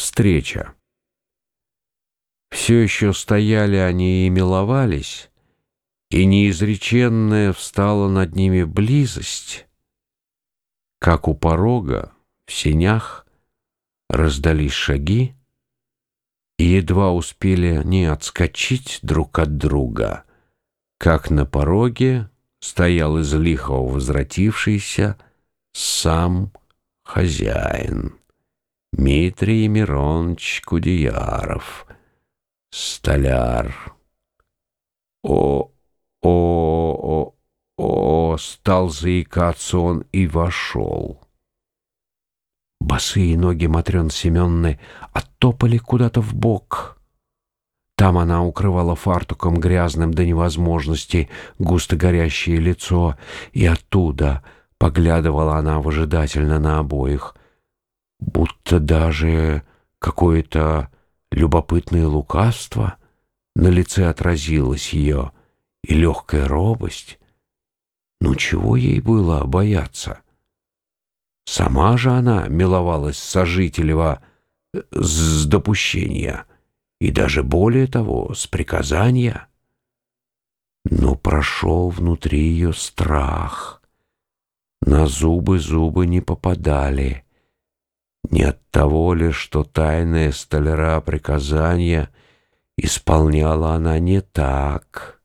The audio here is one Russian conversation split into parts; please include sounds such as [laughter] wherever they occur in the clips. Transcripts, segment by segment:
Встреча. Все еще стояли они и миловались, и неизреченная встала над ними близость, как у порога в сенях раздались шаги, и едва успели они отскочить друг от друга, как на пороге стоял из лихого возвратившийся сам хозяин. Дмитрий Миронович Кудеяров, столяр. О, о, о, о, стал заикаться он и вошел. Босые ноги Матрёны Семённы оттопали куда-то в бок. Там она укрывала фартуком грязным до невозможности густо горящее лицо, и оттуда поглядывала она выжидательно на обоих будто даже какое-то любопытное лукавство на лице отразилось ее, и легкая робость. Ну чего ей было бояться? Сама же она миловалась сожителева э, с допущения, и даже более того, с приказания. Но прошел внутри ее страх. На зубы зубы не попадали — не от того ли, что тайное столяра приказания исполняла она не так.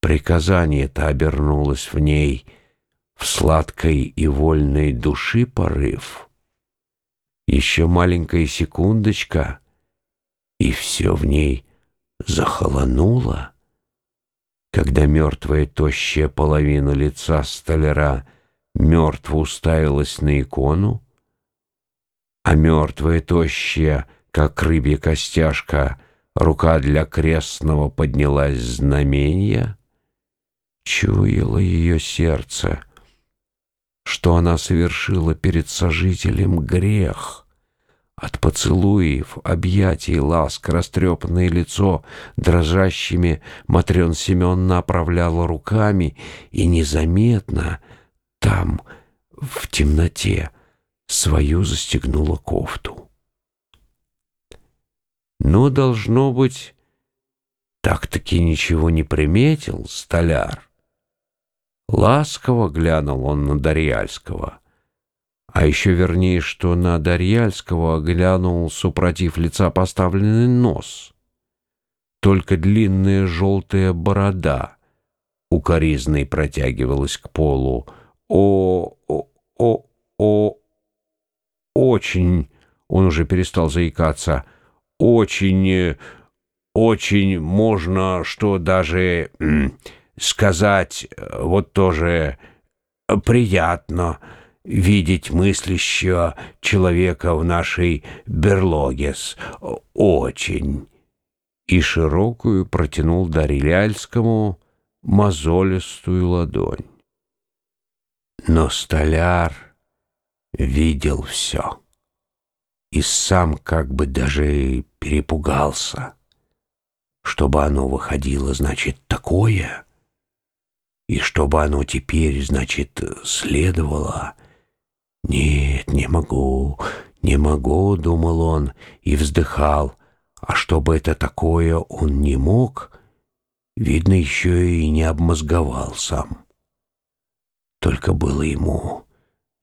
Приказание-то обернулось в ней в сладкой и вольной души порыв. Еще маленькая секундочка, и все в ней захолонуло. Когда мертвая тощая половина лица столяра мертво уставилась на икону, а мертвая, тощая, как рыбья костяшка, рука для крестного поднялась знамения, чуяло ее сердце, что она совершила перед сожителем грех. От поцелуев, объятий, ласк, растрепанное лицо дрожащими Матрен Семеновна оправляла руками и незаметно там, в темноте, свою застегнула кофту. Но, должно быть, так-таки ничего не приметил столяр. Ласково глянул он на Дарьяльского. А еще вернее, что на Дарьяльского глянул, супротив лица поставленный нос. Только длинная желтая борода укоризной протягивалась к полу. О, о, о, о, очень, он уже перестал заикаться, очень, очень можно, что даже сказать, вот тоже приятно видеть мыслящего человека в нашей берлоге. Очень. И широкую протянул Дариляльскому мозолистую ладонь. Но столяр видел все. И сам как бы даже перепугался. Чтобы оно выходило, значит, такое. И чтобы оно теперь, значит, следовало. Нет, не могу, не могу, думал он и вздыхал. А чтобы это такое он не мог, видно, еще и не обмозговал сам. Только было ему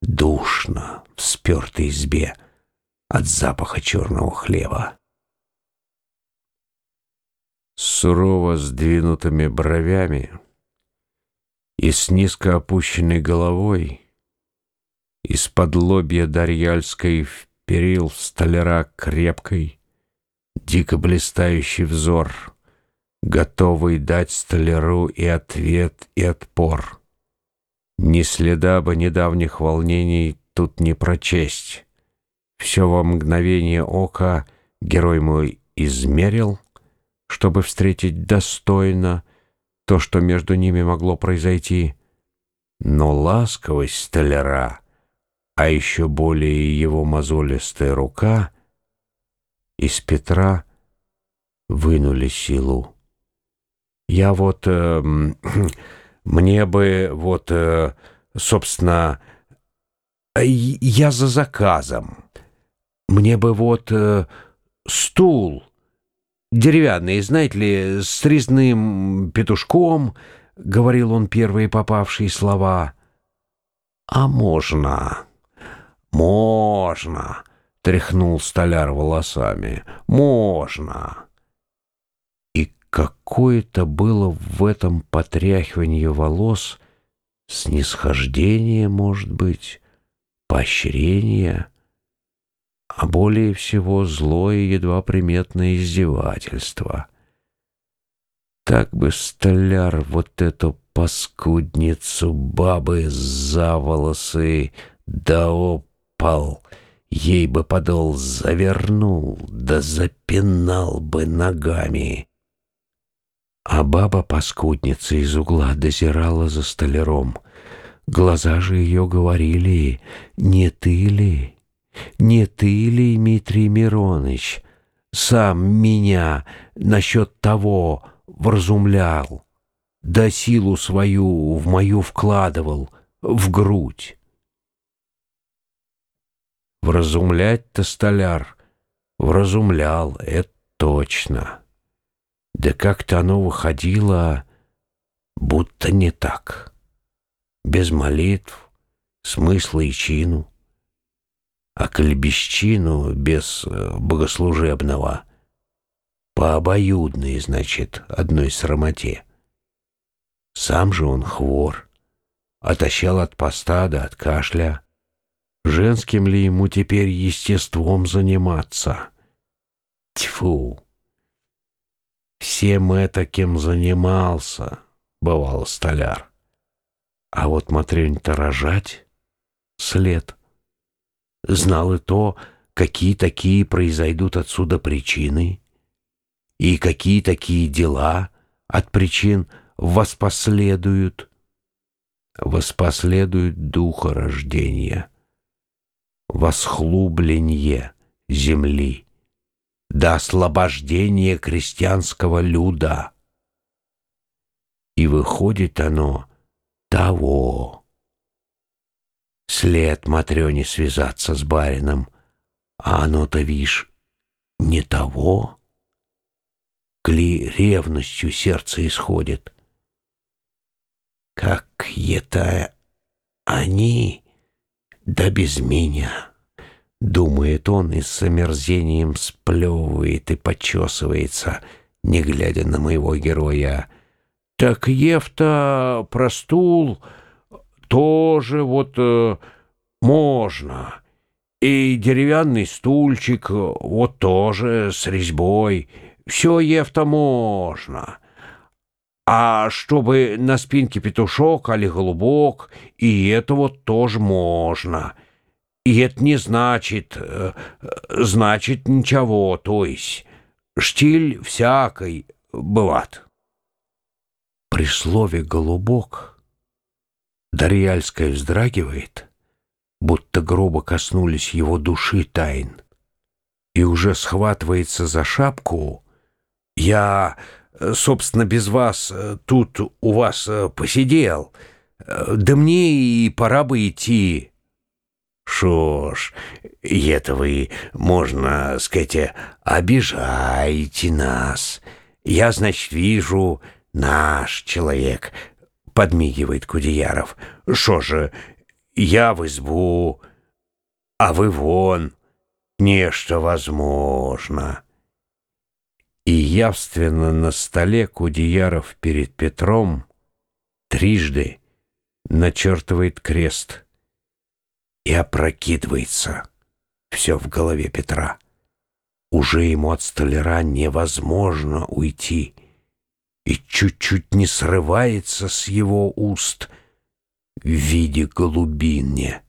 душно в спертой избе от запаха черного хлеба. Сурово сдвинутыми бровями и с низко опущенной головой из-под лобья Дарьяльской вперил в столяра крепкой, дико блистающий взор, готовый дать столяру и ответ, и отпор. Ни следа бы недавних волнений тут не прочесть. Все во мгновение ока герой мой измерил, чтобы встретить достойно то, что между ними могло произойти. Но ласковость столяра, а еще более его мозолистая рука, из Петра вынули силу. Я вот... Э, [clears throat] Мне бы вот, э, собственно, я за заказом. Мне бы вот э, стул деревянный, знаете ли, с резным петушком, — говорил он первые попавшие слова. А можно, можно, — тряхнул столяр волосами, — можно. И какое-то было в этом потряхивании волос снисхождение, может быть, поощрение — а более всего злое, едва приметное издевательство. Так бы столяр вот эту паскудницу бабы за волосы да опал, ей бы подол завернул, да запинал бы ногами. А баба-паскудница из угла дозирала за столяром. Глаза же ее говорили, не ты ли? Не ты ли, Дмитрий Мироныч, сам меня насчет того вразумлял, да силу свою в мою вкладывал, в грудь? Вразумлять-то столяр вразумлял, это точно. Да как-то оно выходило, будто не так. Без молитв, смысла и чину а колебещину без э, богослужебного. По обоюдной, значит, одной срамоте. Сам же он хвор, отощал от поста да от кашля. Женским ли ему теперь естеством заниматься? Тьфу! Всем это кем занимался, бывал столяр. А вот Матрёнь-то рожать след — знал и то, какие такие произойдут отсюда причины, и какие такие дела от причин воспоследуют. Воспоследует духа рождения, восхлубленье земли, до освобождения крестьянского люда. И выходит оно того, След Матрёне связаться с барином, а оно-то, вишь, не того. Кли ревностью сердце исходит. Как это они, да без меня, думает он и с омерзением сплевывает и почесывается, не глядя на моего героя. Так Евта простул тоже вот э, можно. И деревянный стульчик, вот тоже с резьбой. Все ефто можно. А чтобы на спинке петушок али голубок, и это вот тоже можно. И это не значит, э, значит ничего, то есть штиль всякой бывает. При слове «голубок» Дарьяльская вздрагивает, будто грубо коснулись его души тайн, и уже схватывается за шапку. «Я, собственно, без вас э, тут у вас э, посидел, да мне и пора бы идти». «Шо ж, это вы, можно сказать, обижаете нас. Я, значит, вижу, наш человек, подмигивает Кудеяров. «Шо же, я в избу, а вы вон, нечто возможно». И явственно на столе Кудеяров перед Петром трижды начертывает крест и опрокидывается все в голове Петра. Уже ему от столяра невозможно уйти — и чуть-чуть не срывается с его уст в виде голубине.